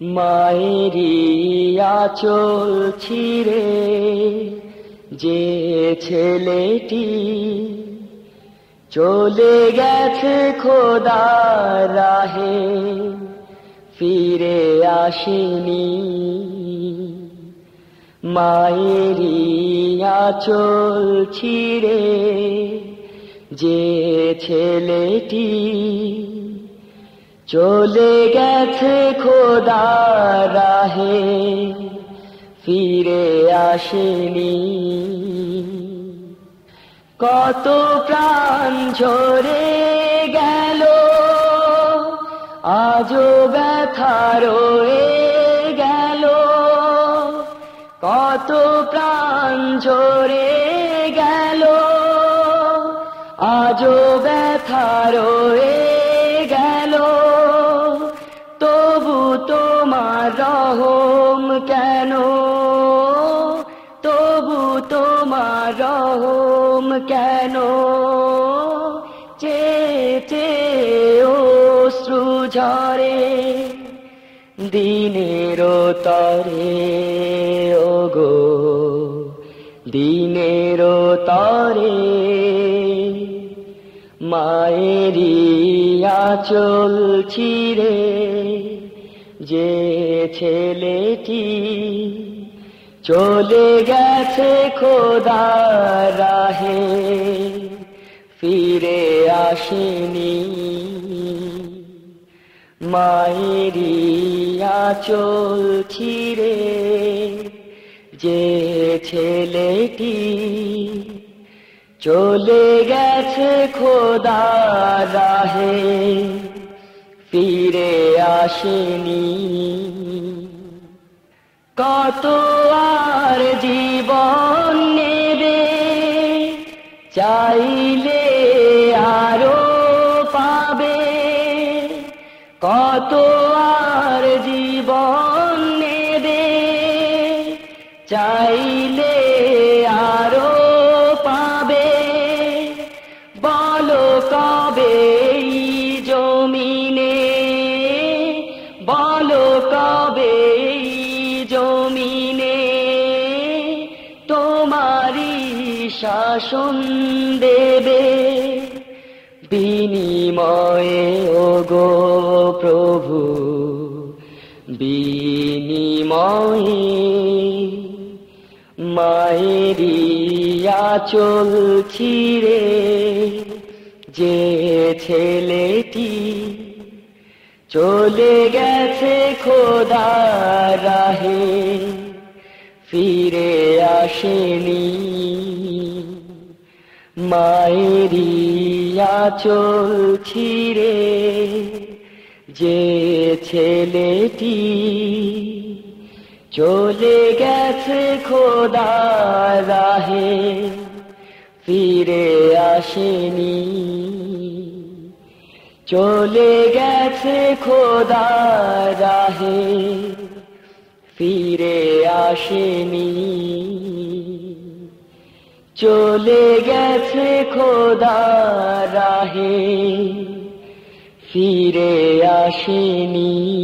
মায়েরি আচল ছিড়ে যে ছেলেটি চলে গেছে খোদা রাহে, ফিরে আসেনি। মায়েরি আচল ছিড়ে যে ছেলেটি চলে গেছে খোদা রাহে, ফিরে আসেনি। কত প্রাণ ঝরে গেল, আজও ব্যথা রয়ে গেল। কত প্রাণ ঝরে গেল, আজও ব্যথা রয়ে রহম কেন? তবু তোমার রহম কেন? চে চে অশ্রু ঝরে, দিনের তরে, ওগো, দিনের তরে। মায়েরি আচল ছিড়ে যে ছেলেটি চলে গেছে খোদা রাহে, ফিরে আসেনি। মায়েরি আচল ছিড়ে যে ছেলেটি চলে গেছে খোদা রাহে ফিরে আসেনি। কত আর জীবন নেবে চাইলে আরও পাবে। কত আর জীবন নেবে চাইলে শাসন দেবে। বিনিময়ে, ওগো প্রভু, বিনিময়ে মায়েরি আচল ছিড়ে যে ছেলেটি চলে গেছে খোদা রাহে, ফিরে আসেনি। মায়েরি আচল ছিড়ে যে ছেলেটি চলে গেছে খোদা রাহে, ফিরে আসেনি। চলে গেছে খোদা রাহে, ফিরে আসেনি। চলে গেছে খোদা রাহে। ফিরে আসেনি।